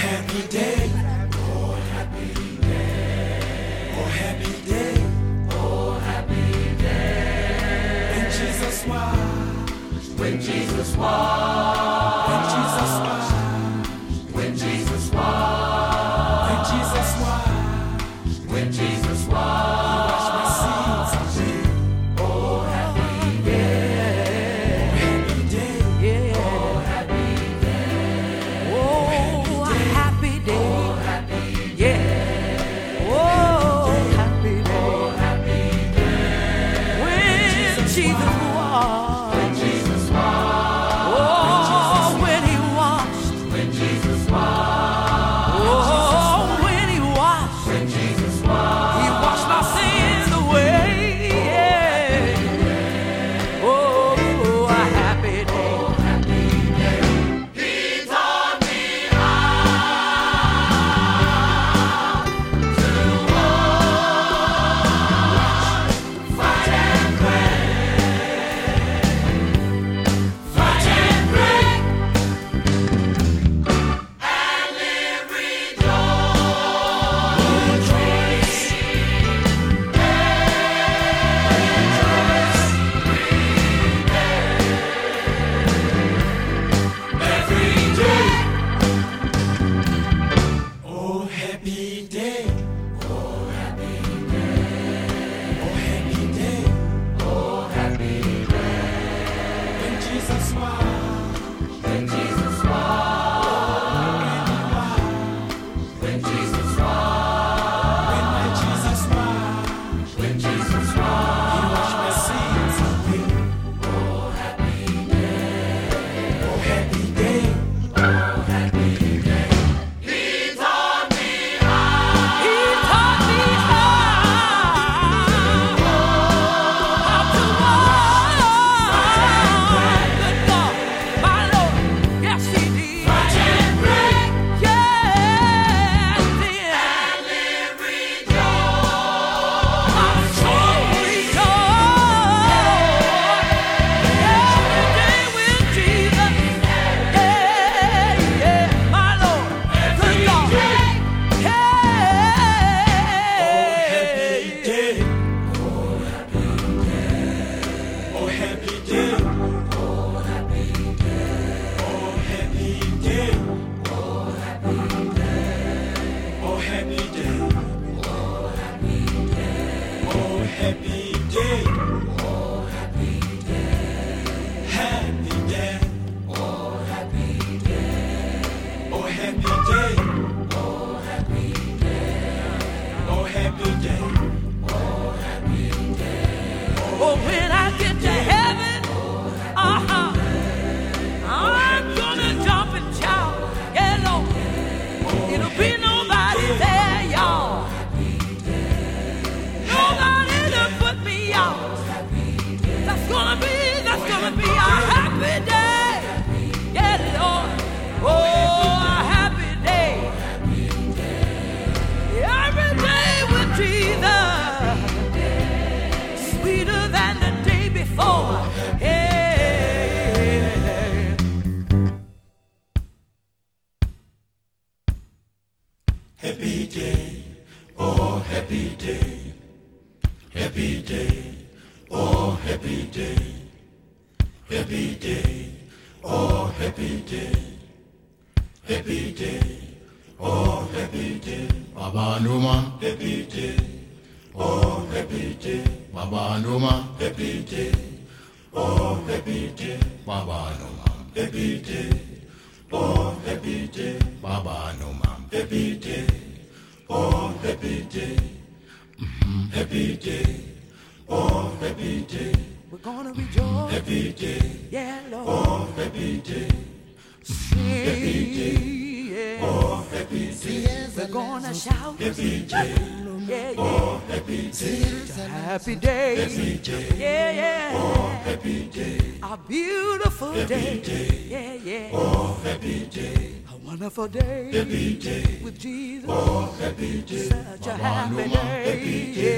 happy day. Oh, happy day. Oh, happy day. Oh, happy day. When Jesus when Jesus was. heart. going Happy day, oh happy day. Happy day, oh happy day. Happy day, oh happy day. Happy day, oh happy day. Baba Numa, happy day. Oh happy day, Baba Numa, happy day. Oh happy day, Baba Numa, happy day. Oh happy day, Baba Numa happy day, oh happy day, mm-hmm. happy day, oh happy day. We're gonna rejoice, happy day, yeah, Lord, oh happy day, Say, happy day, yeah. oh happy day. We're gonna shout, happy day, yeah, yeah. oh happy day, happy day, happy day, yeah, yeah, oh happy day, a beautiful happy day, day, yeah, yeah, oh happy day. Wonderful day, happy day with Jesus. Oh, happy day. Such a happy day. Happy day.